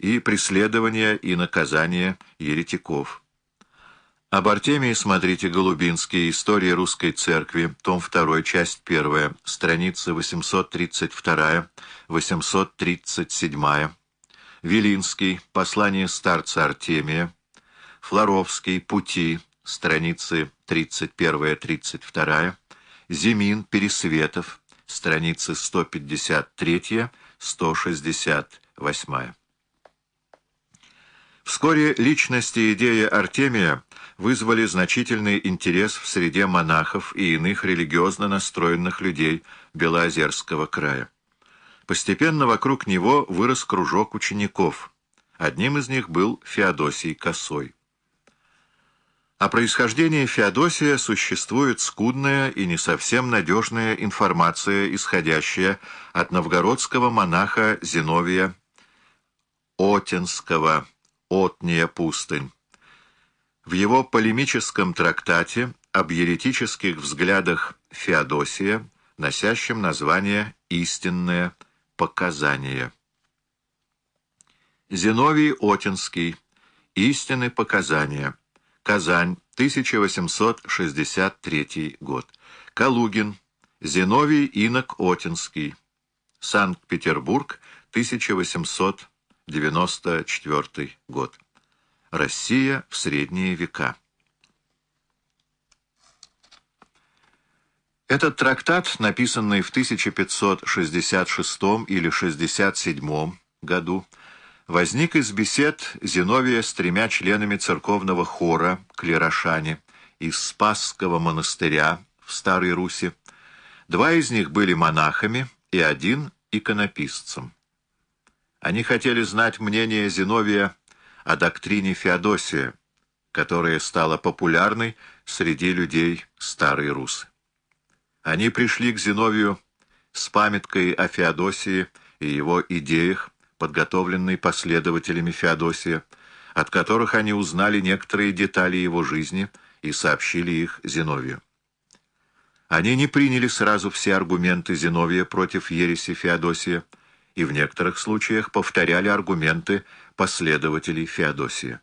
и преследования и наказания еретиков. Об Артемии смотрите Голубинский, История русской церкви, том 2, часть 1, страница 832-837, Вилинский, Послание старца Артемия, Флоровский, Пути, страницы 31-32, Зимин, Пересветов, страницы 153-168. Вскоре личность и идея Артемия вызвали значительный интерес в среде монахов и иных религиозно настроенных людей Белоозерского края. Постепенно вокруг него вырос кружок учеников. Одним из них был Феодосий Косой. О происхождении Феодосия существует скудная и не совсем надежная информация, исходящая от новгородского монаха Зиновия Отенского «Отния пустынь». В его полемическом трактате об еретических взглядах Феодосия, носящем название «Истинное показание». Зиновий Отинский. Истины показания. Казань, 1863 год. Калугин. Зиновий Инок Отинский. Санкт-Петербург, 1894 год. Россия в средние века. Этот трактат, написанный в 1566 или 67 году, возник из бесед Зиновия с тремя членами церковного хора клерошане из Спасского монастыря в Старой Руси. Два из них были монахами и один иконописцем. Они хотели знать мнение Зиновия о доктрине Феодосия, которая стала популярной среди людей Старой Русы. Они пришли к Зиновию с памяткой о Феодосии и его идеях, подготовленной последователями Феодосия, от которых они узнали некоторые детали его жизни и сообщили их Зиновию. Они не приняли сразу все аргументы Зиновия против ереси Феодосия и в некоторых случаях повторяли аргументы последователей Феодосия.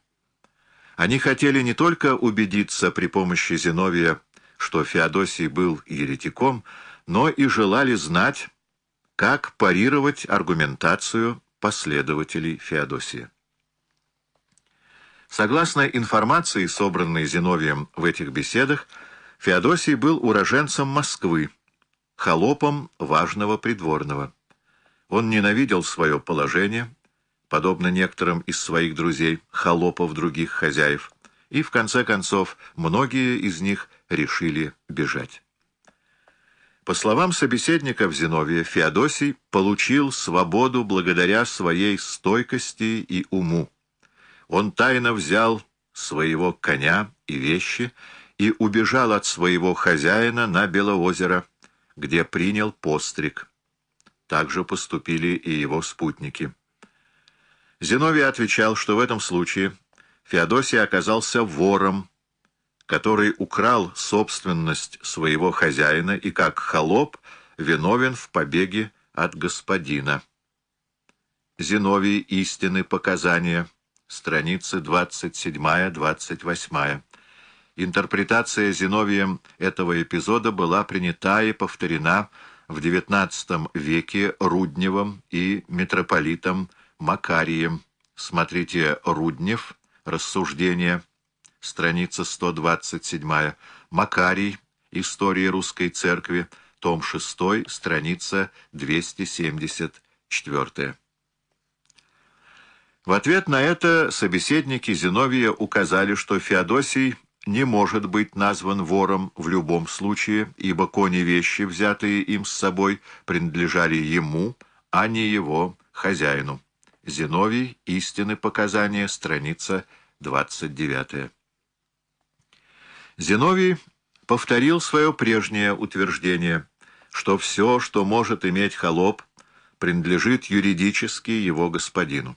Они хотели не только убедиться при помощи Зиновия, что Феодосий был еретиком, но и желали знать, как парировать аргументацию последователей Феодосия. Согласно информации, собранной Зиновием в этих беседах, Феодосий был уроженцем Москвы, холопом важного придворного. Он ненавидел свое положение, подобно некоторым из своих друзей, холопов других хозяев, и, в конце концов, многие из них решили бежать. По словам собеседников Зиновия, Феодосий получил свободу благодаря своей стойкости и уму. Он тайно взял своего коня и вещи и убежал от своего хозяина на Белоозеро, где принял постриг. Так же поступили и его спутники. Зиновий отвечал, что в этом случае Феодосий оказался вором, который украл собственность своего хозяина и, как холоп, виновен в побеге от господина. Зиновий «Истины показания», страницы 27-28. Интерпретация Зиновием этого эпизода была принята и повторена в XIX веке Рудневым и митрополитом Макарием. Смотрите Руднев, рассуждения, страница 127, Макарий, История русской церкви, том 6, страница 274. В ответ на это собеседники Зиновия указали, что Феодосий не может быть назван вором в любом случае, ибо кони-вещи, взятые им с собой, принадлежали ему, а не его хозяину. Зиновий, истины показания, страница 29. Зиновий повторил свое прежнее утверждение, что все, что может иметь холоп, принадлежит юридически его господину.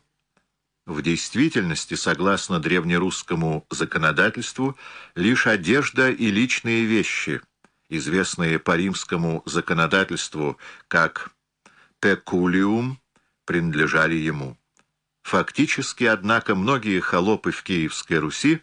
В действительности, согласно древнерусскому законодательству, лишь одежда и личные вещи, известные по римскому законодательству как «пекулиум», принадлежали ему. Фактически, однако, многие холопы в Киевской Руси